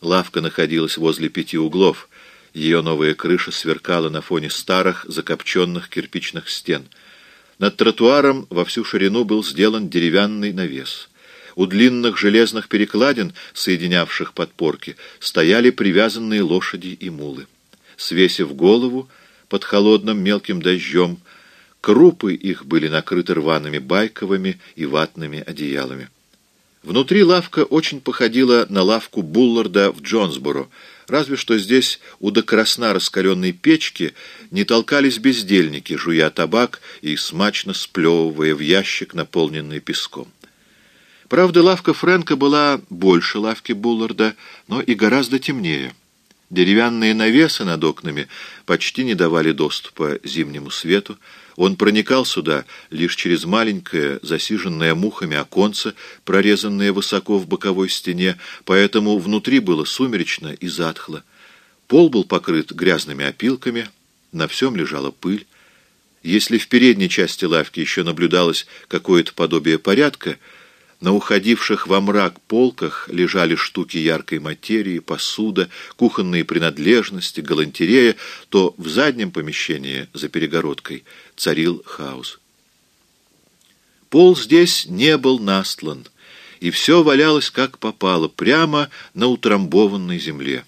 Лавка находилась возле пяти углов. Ее новая крыша сверкала на фоне старых, закопченных кирпичных стен. Над тротуаром во всю ширину был сделан деревянный навес. У длинных железных перекладин, соединявших подпорки, стояли привязанные лошади и мулы. Свесив голову под холодным мелким дождем, крупы их были накрыты рваными байковыми и ватными одеялами. Внутри лавка очень походила на лавку Булларда в Джонсборо, разве что здесь у до красна раскаленной печки не толкались бездельники, жуя табак и смачно сплевывая в ящик, наполненный песком. Правда, лавка Фрэнка была больше лавки Булларда, но и гораздо темнее. Деревянные навесы над окнами почти не давали доступа зимнему свету, он проникал сюда лишь через маленькое, засиженное мухами оконце, прорезанное высоко в боковой стене, поэтому внутри было сумеречно и затхло. Пол был покрыт грязными опилками, на всем лежала пыль. Если в передней части лавки еще наблюдалось какое-то подобие порядка, на уходивших во мрак полках лежали штуки яркой материи, посуда, кухонные принадлежности, галантерея, то в заднем помещении, за перегородкой, царил хаос. Пол здесь не был настлан, и все валялось как попало, прямо на утрамбованной земле.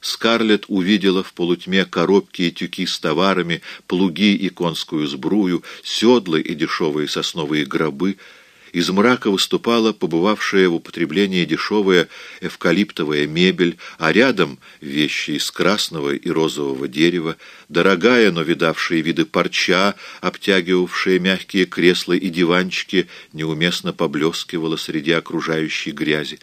Скарлетт увидела в полутьме коробки и тюки с товарами, плуги и конскую сбрую, седла и дешевые сосновые гробы — из мрака выступала побывавшая в употреблении дешевая эвкалиптовая мебель, а рядом вещи из красного и розового дерева, дорогая, но видавшая виды парча, обтягивавшая мягкие кресла и диванчики, неуместно поблескивала среди окружающей грязи.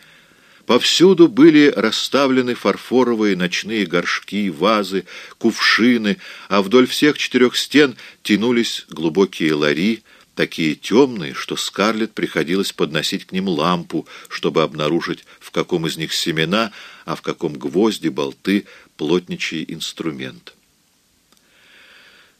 Повсюду были расставлены фарфоровые ночные горшки, вазы, кувшины, а вдоль всех четырех стен тянулись глубокие лари, такие темные, что Скарлетт приходилось подносить к ним лампу, чтобы обнаружить, в каком из них семена, а в каком гвозди, болты, плотничий инструмент.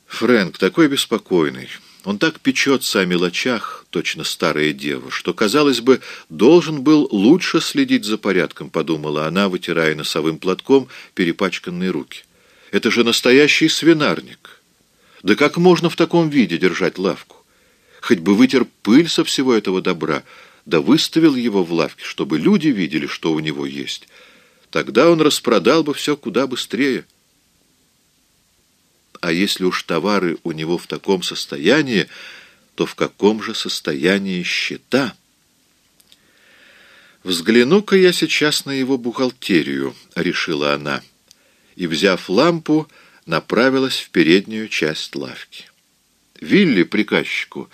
Фрэнк такой беспокойный. Он так печется о мелочах, точно старая дева, что, казалось бы, должен был лучше следить за порядком, подумала она, вытирая носовым платком перепачканные руки. Это же настоящий свинарник. Да как можно в таком виде держать лавку? Хоть бы вытер пыль со всего этого добра, да выставил его в лавке, чтобы люди видели, что у него есть. Тогда он распродал бы все куда быстрее. А если уж товары у него в таком состоянии, то в каком же состоянии счета? «Взгляну-ка я сейчас на его бухгалтерию», — решила она, и, взяв лампу, направилась в переднюю часть лавки. Вилли, приказчику,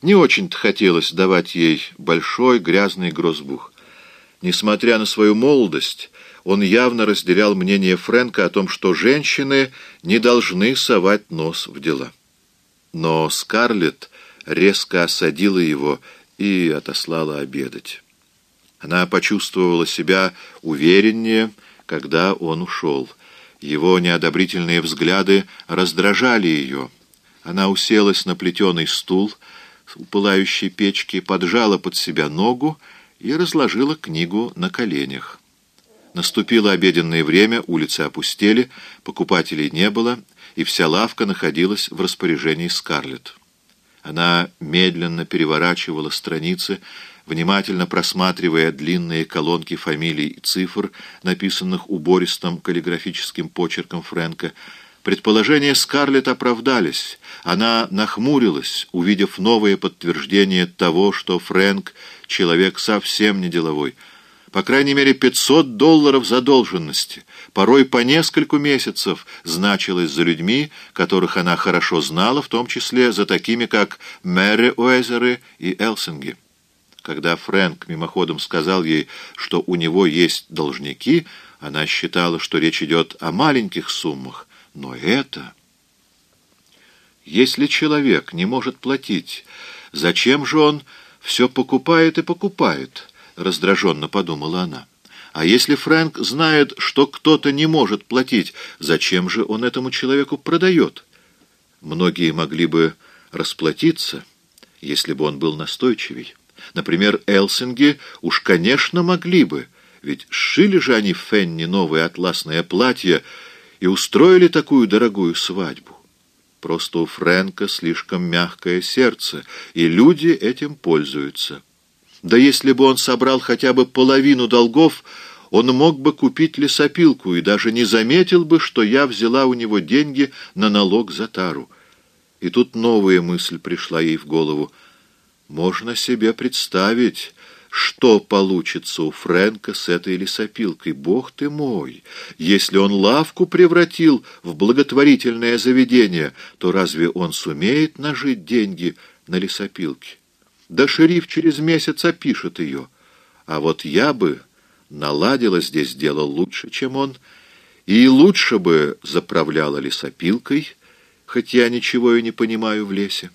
не очень-то хотелось давать ей большой грязный грозбух. Несмотря на свою молодость, он явно разделял мнение Фрэнка о том, что женщины не должны совать нос в дела. Но Скарлетт резко осадила его и отослала обедать. Она почувствовала себя увереннее, когда он ушел. Его неодобрительные взгляды раздражали ее. Она уселась на плетеный стул, у пылающей печки, поджала под себя ногу и разложила книгу на коленях. Наступило обеденное время, улицы опустели, покупателей не было, и вся лавка находилась в распоряжении Скарлетт. Она медленно переворачивала страницы, внимательно просматривая длинные колонки фамилий и цифр, написанных убористым каллиграфическим почерком Фрэнка, Предположения Скарлетт оправдались. Она нахмурилась, увидев новое подтверждение того, что Фрэнк — человек совсем не деловой. По крайней мере, 500 долларов задолженности, порой по нескольку месяцев, значилось за людьми, которых она хорошо знала, в том числе за такими, как Мэри Уэзеры и Элсинги. Когда Фрэнк мимоходом сказал ей, что у него есть должники, она считала, что речь идет о маленьких суммах — но это... Если человек не может платить, зачем же он все покупает и покупает? Раздраженно подумала она. А если Фрэнк знает, что кто-то не может платить, зачем же он этому человеку продает? Многие могли бы расплатиться, если бы он был настойчивей. Например, Элсинги уж, конечно, могли бы, Ведь сшили же они Фенни новое атласное платье и устроили такую дорогую свадьбу. Просто у Фрэнка слишком мягкое сердце, и люди этим пользуются. Да если бы он собрал хотя бы половину долгов, он мог бы купить лесопилку и даже не заметил бы, что я взяла у него деньги на налог за тару. И тут новая мысль пришла ей в голову. Можно себе представить, что получится у Фрэнка с этой лесопилкой. Бог ты мой! Если он лавку превратил в благотворительное заведение, то разве он сумеет нажить деньги на лесопилке? Да шериф через месяц опишет ее. А вот я бы наладила здесь дело лучше, чем он, и лучше бы заправляла лесопилкой, хоть я ничего и не понимаю в лесе.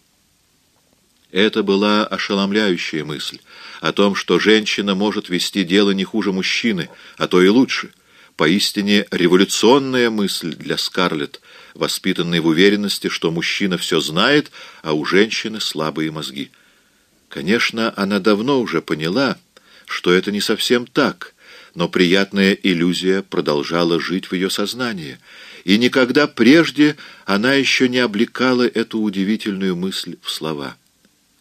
Это была ошеломляющая мысль о том, что женщина может вести дело не хуже мужчины, а то и лучше. Поистине революционная мысль для Скарлетт, воспитанной в уверенности, что мужчина все знает, а у женщины слабые мозги. Конечно, она давно уже поняла, что это не совсем так, но приятная иллюзия продолжала жить в ее сознании, и никогда прежде она еще не облекала эту удивительную мысль в слова.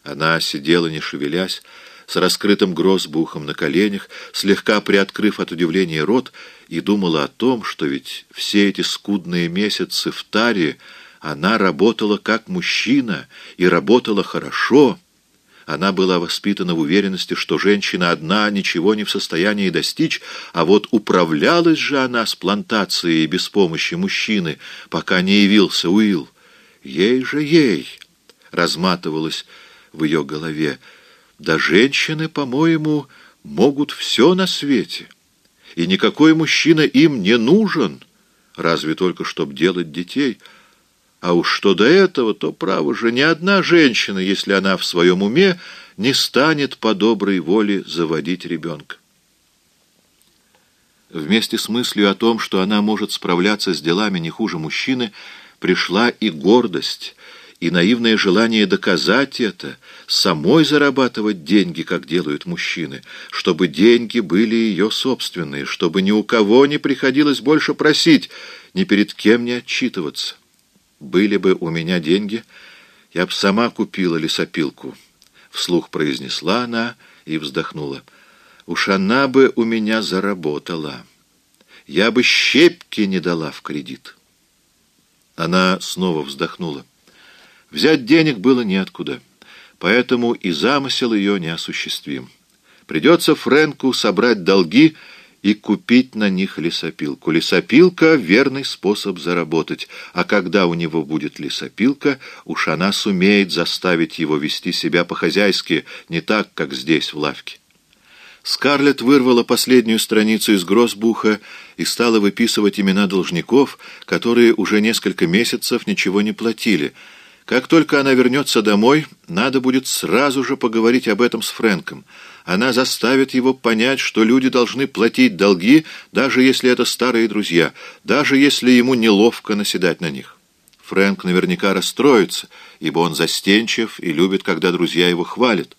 Она сидела, не шевелясь, с раскрытым грозбухом на коленях, слегка приоткрыв от удивления рот, и думала о том, что ведь все эти скудные месяцы в таре она работала как мужчина и работала хорошо. Она была воспитана в уверенности, что женщина одна ничего не в состоянии достичь, а вот управлялась же она с плантацией без помощи мужчины, пока не явился Уилл. Ей же ей разматывалась в ее голове. Да женщины, по-моему, могут все на свете, и никакой мужчина им не нужен, разве только чтоб делать детей. А уж что до этого, то, право же, ни одна женщина, если она в своем уме, не станет по доброй воле заводить ребенка. Вместе с мыслью о том, что она может справляться с делами не хуже мужчины, пришла и гордость, и наивное желание доказать это, самой зарабатывать деньги, как делают мужчины, чтобы деньги были ее собственные, чтобы ни у кого не приходилось больше просить, ни перед кем не отчитываться. Были бы у меня деньги, я б сама купила лесопилку. Вслух произнесла она и вздохнула. Уж она бы у меня заработала. Я бы щепки не дала в кредит. Она снова вздохнула. Взять денег было неоткуда, поэтому и замысел ее неосуществим. Придется Фрэнку собрать долги и купить на них лесопилку. Лесопилка — верный способ заработать, а когда у него будет лесопилка, уж она сумеет заставить его вести себя по-хозяйски, не так, как здесь, в лавке. Скарлетт вырвала последнюю страницу из Гроссбуха и стала выписывать имена должников, которые уже несколько месяцев ничего не платили — как только она вернется домой, надо будет сразу же поговорить об этом с Фрэнком. Она заставит его понять, что люди должны платить долги, даже если это старые друзья, даже если ему неловко наседать на них. Фрэнк наверняка расстроится, ибо он застенчив и любит, когда друзья его хвалят.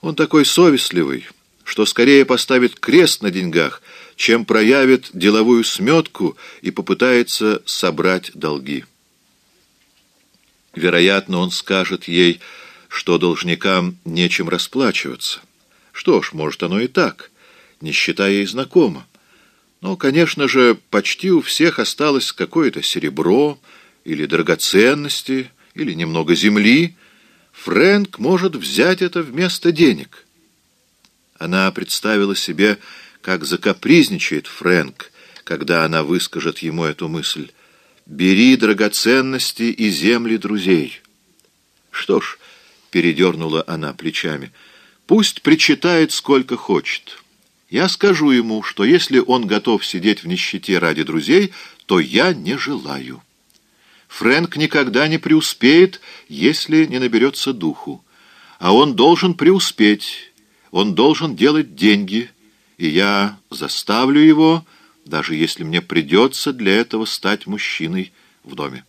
Он такой совестливый, что скорее поставит крест на деньгах, чем проявит деловую сметку и попытается собрать долги. Вероятно, он скажет ей, что должникам нечем расплачиваться. Что ж, может, оно и так, нищета ей знакома. Но, конечно же, почти у всех осталось какое-то серебро или драгоценности, или немного земли. Фрэнк может взять это вместо денег. Она представила себе, как закапризничает Фрэнк, когда она выскажет ему эту мысль. Бери драгоценности и земли друзей. Что ж, передернула она плечами, пусть причитает сколько хочет. Я скажу ему, что если он готов сидеть в нищете ради друзей, то я не желаю. Фрэнк никогда не преуспеет, если не наберется духу. А он должен преуспеть, он должен делать деньги, и я заставлю его даже если мне придется для этого стать мужчиной в доме.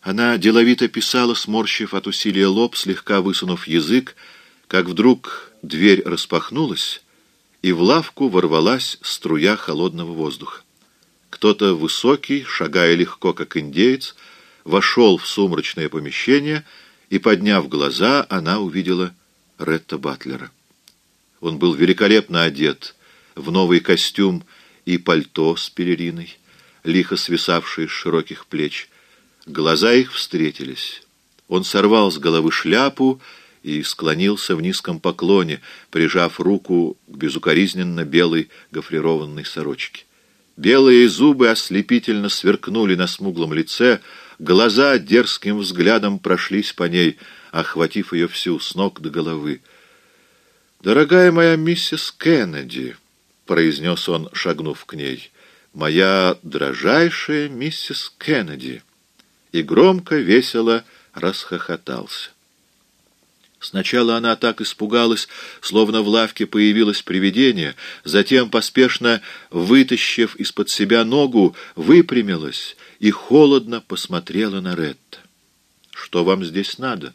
Она деловито писала, сморщив от усилия лоб, слегка высунув язык, как вдруг дверь распахнулась, и в лавку ворвалась струя холодного воздуха. Кто-то высокий, шагая легко, как индеец, вошел в сумрачное помещение, и, подняв глаза, она увидела Ретта Батлера. Он был великолепно одет в новый костюм и пальто с пелериной, лихо свисавшие с широких плеч. Глаза их встретились. Он сорвал с головы шляпу и склонился в низком поклоне, прижав руку к безукоризненно белой гофрированной сорочке. Белые зубы ослепительно сверкнули на смуглом лице, глаза дерзким взглядом прошлись по ней, охватив ее всю с ног до головы. «Дорогая моя миссис Кеннеди», — произнес он, шагнув к ней, — «моя дрожайшая миссис Кеннеди», и громко, весело расхохотался. Сначала она так испугалась, словно в лавке появилось привидение, затем, поспешно вытащив из-под себя ногу, выпрямилась и холодно посмотрела на Ретта. «Что вам здесь надо?»